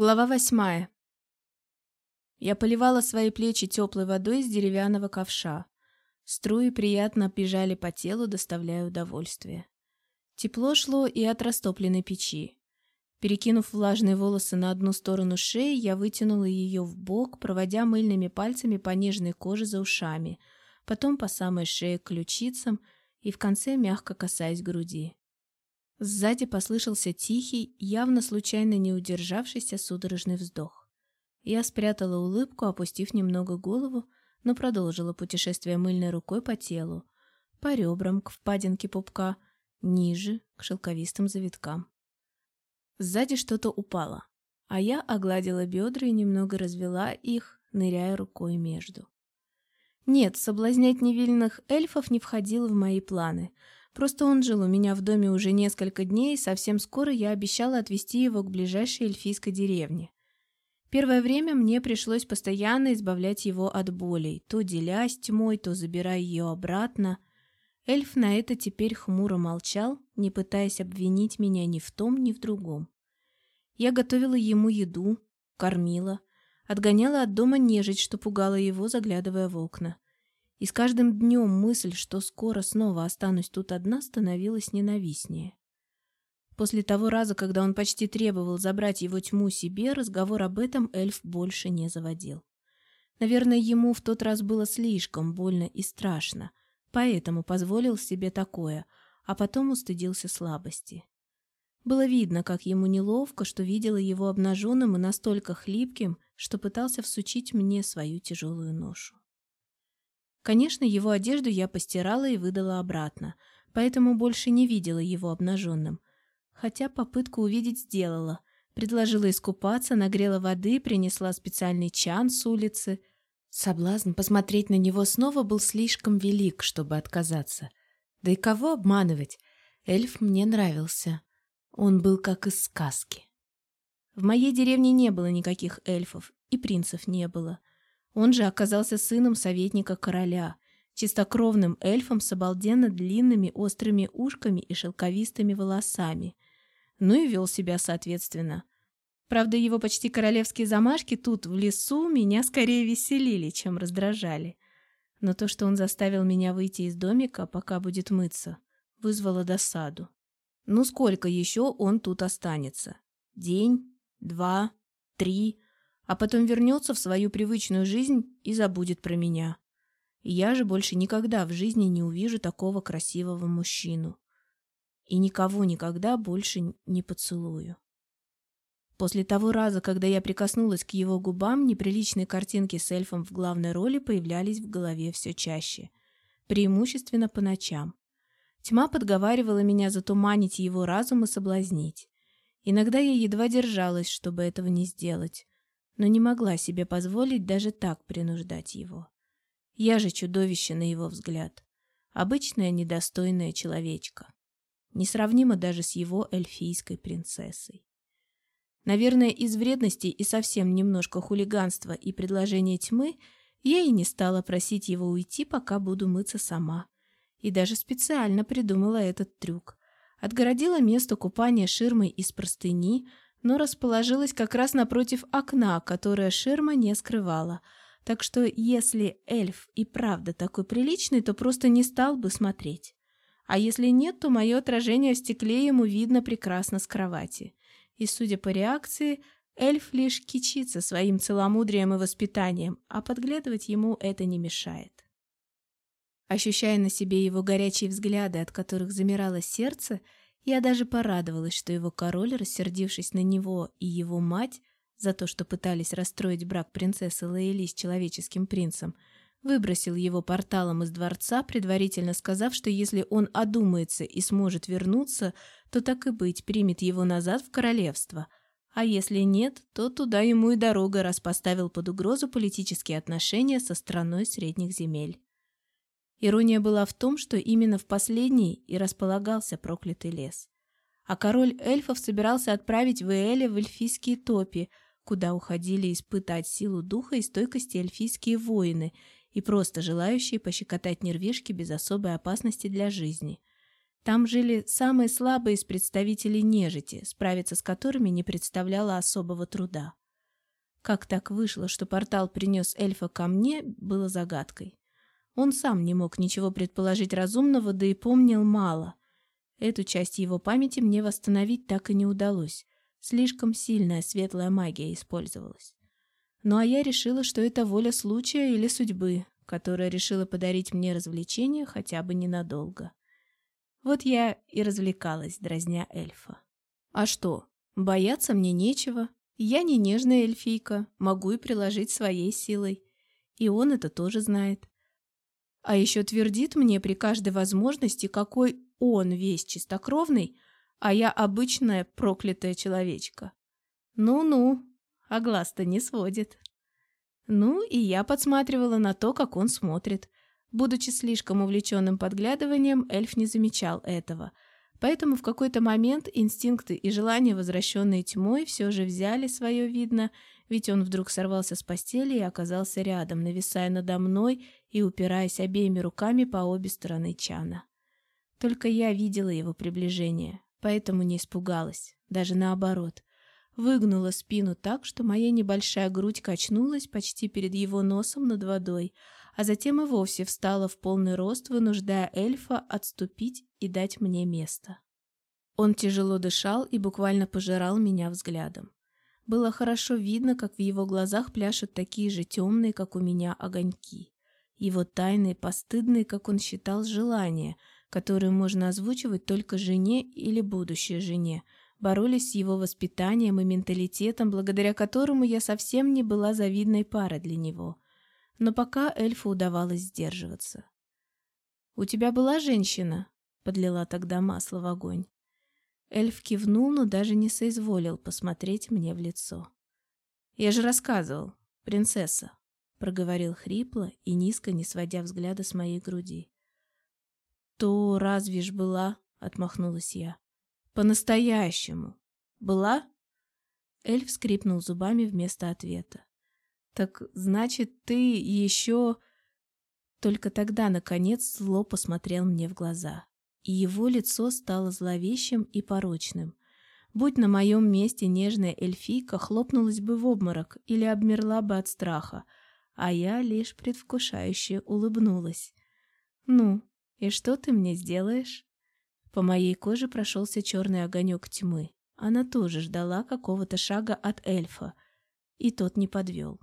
Глава восьмая. Я поливала свои плечи теплой водой из деревянного ковша. Струи приятно бежали по телу, доставляя удовольствие. Тепло шло и от растопленной печи. Перекинув влажные волосы на одну сторону шеи, я вытянула ее в бок, проводя мыльными пальцами по нежной коже за ушами, потом по самой шее к ключицам и в конце мягко касаясь груди. Сзади послышался тихий, явно случайно не удержавшийся судорожный вздох. Я спрятала улыбку, опустив немного голову, но продолжила путешествие мыльной рукой по телу, по ребрам, к впадинке пупка, ниже, к шелковистым завиткам. Сзади что-то упало, а я огладила бедра и немного развела их, ныряя рукой между. Нет, соблазнять невильных эльфов не входило в мои планы — Просто он жил у меня в доме уже несколько дней, и совсем скоро я обещала отвезти его к ближайшей эльфийской деревне. Первое время мне пришлось постоянно избавлять его от болей, то делясь тьмой, то забирая ее обратно. Эльф на это теперь хмуро молчал, не пытаясь обвинить меня ни в том, ни в другом. Я готовила ему еду, кормила, отгоняла от дома нежить, что пугала его, заглядывая в окна. И с каждым днем мысль, что скоро снова останусь тут одна, становилась ненавистнее. После того раза, когда он почти требовал забрать его тьму себе, разговор об этом эльф больше не заводил. Наверное, ему в тот раз было слишком больно и страшно, поэтому позволил себе такое, а потом устыдился слабости. Было видно, как ему неловко, что видела его обнаженным и настолько хлипким, что пытался всучить мне свою тяжелую ношу. Конечно, его одежду я постирала и выдала обратно, поэтому больше не видела его обнаженным. Хотя попытку увидеть сделала. Предложила искупаться, нагрела воды, принесла специальный чан с улицы. Соблазн посмотреть на него снова был слишком велик, чтобы отказаться. Да и кого обманывать? Эльф мне нравился. Он был как из сказки. В моей деревне не было никаких эльфов, и принцев не было. Он же оказался сыном советника короля, чистокровным эльфом с обалденно длинными острыми ушками и шелковистыми волосами. Ну и вел себя соответственно. Правда, его почти королевские замашки тут, в лесу, меня скорее веселили, чем раздражали. Но то, что он заставил меня выйти из домика, пока будет мыться, вызвало досаду. Ну сколько еще он тут останется? День? Два? Три? А потом вернется в свою привычную жизнь и забудет про меня. Я же больше никогда в жизни не увижу такого красивого мужчину. И никого никогда больше не поцелую. После того раза, когда я прикоснулась к его губам, неприличные картинки с эльфом в главной роли появлялись в голове все чаще. Преимущественно по ночам. Тьма подговаривала меня затуманить его разум и соблазнить. Иногда я едва держалась, чтобы этого не сделать но не могла себе позволить даже так принуждать его. Я же чудовище на его взгляд. Обычная недостойная человечка. Несравнима даже с его эльфийской принцессой. Наверное, из вредности и совсем немножко хулиганства и предложения тьмы я и не стала просить его уйти, пока буду мыться сама. И даже специально придумала этот трюк. Отгородила место купания ширмой из простыни, но расположилась как раз напротив окна, которое ширма не скрывала. Так что если эльф и правда такой приличный, то просто не стал бы смотреть. А если нет, то мое отражение в стекле ему видно прекрасно с кровати. И, судя по реакции, эльф лишь кичится своим целомудрием и воспитанием, а подглядывать ему это не мешает. Ощущая на себе его горячие взгляды, от которых замирало сердце, я даже порадовалась, что его король, рассердившись на него и его мать за то, что пытались расстроить брак принцессы Лейли с человеческим принцем, выбросил его порталом из дворца, предварительно сказав, что если он одумается и сможет вернуться, то так и быть, примет его назад в королевство. А если нет, то туда ему и дорога, раз поставил под угрозу политические отношения со страной средних земель. Ирония была в том, что именно в последний и располагался проклятый лес. А король эльфов собирался отправить Веэля в эльфийские топи, куда уходили испытать силу духа и стойкости эльфийские воины и просто желающие пощекотать нервишки без особой опасности для жизни. Там жили самые слабые из представителей нежити, справиться с которыми не представляло особого труда. Как так вышло, что портал принес эльфа ко мне, было загадкой. Он сам не мог ничего предположить разумного, да и помнил мало. Эту часть его памяти мне восстановить так и не удалось. Слишком сильная светлая магия использовалась. Ну а я решила, что это воля случая или судьбы, которая решила подарить мне развлечение хотя бы ненадолго. Вот я и развлекалась, дразня эльфа. А что, бояться мне нечего. Я не нежная эльфийка, могу и приложить своей силой. И он это тоже знает. А еще твердит мне при каждой возможности, какой он весь чистокровный, а я обычная проклятая человечка. Ну-ну, а глаз-то не сводит. Ну, и я подсматривала на то, как он смотрит. Будучи слишком увлеченным подглядыванием, эльф не замечал этого. Поэтому в какой-то момент инстинкты и желания, возвращенные тьмой, все же взяли свое видно, ведь он вдруг сорвался с постели и оказался рядом, нависая надо мной и упираясь обеими руками по обе стороны чана. Только я видела его приближение, поэтому не испугалась, даже наоборот. Выгнула спину так, что моя небольшая грудь качнулась почти перед его носом над водой, а затем и вовсе встала в полный рост, вынуждая эльфа отступить и дать мне место. Он тяжело дышал и буквально пожирал меня взглядом. Было хорошо видно, как в его глазах пляшут такие же темные, как у меня, огоньки. Его тайные, постыдные, как он считал, желания — которые можно озвучивать только жене или будущей жене, боролись с его воспитанием и менталитетом, благодаря которому я совсем не была завидной парой для него. Но пока эльфу удавалось сдерживаться. «У тебя была женщина?» — подлила тогда масло в огонь. Эльф кивнул, но даже не соизволил посмотреть мне в лицо. «Я же рассказывал, принцесса», — проговорил хрипло и низко, не сводя взгляда с моей груди. «То разве ж была?» — отмахнулась я. «По-настоящему. Была?» Эльф скрипнул зубами вместо ответа. «Так значит, ты еще...» Только тогда, наконец, зло посмотрел мне в глаза, и его лицо стало зловещим и порочным. Будь на моем месте нежная эльфийка, хлопнулась бы в обморок или обмерла бы от страха, а я лишь предвкушающе улыбнулась. «Ну, «И что ты мне сделаешь?» По моей коже прошелся черный огонек тьмы. Она тоже ждала какого-то шага от эльфа, и тот не подвел.